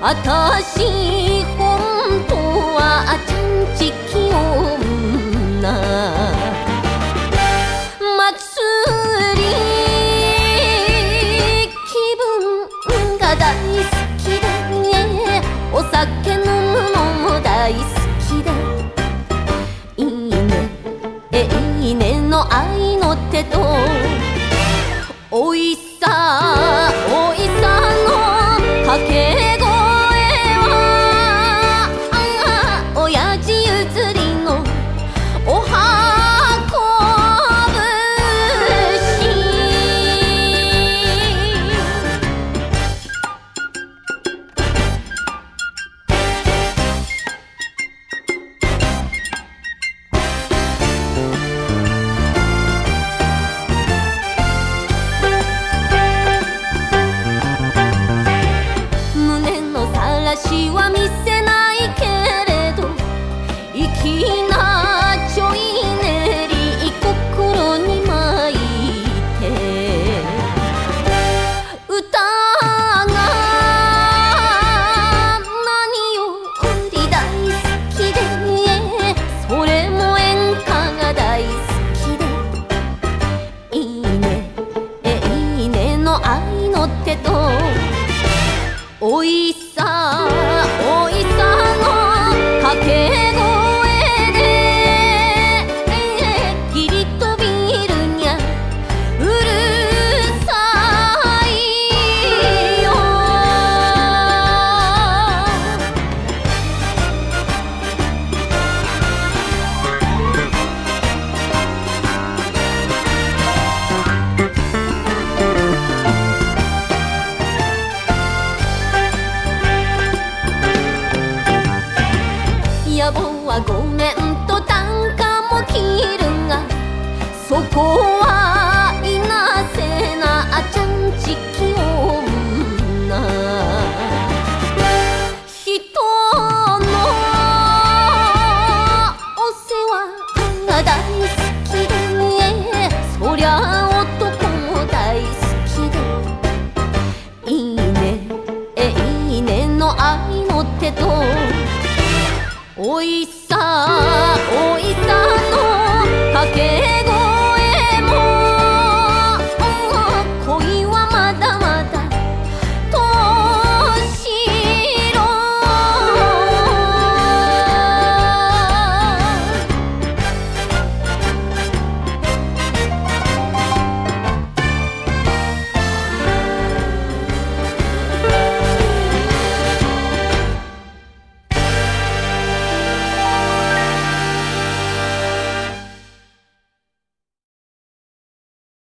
あたし本当はあちゃんちき女祭り気分が大好きでお酒飲むのも大好きで。いいねえいいねの愛の手とおいしりのお花おそこはいなせなあちゃんちき女人のお世話が大好きでそりゃ男も大好きで。いいねえいいねの愛の手と。おいしさおいしさのかけ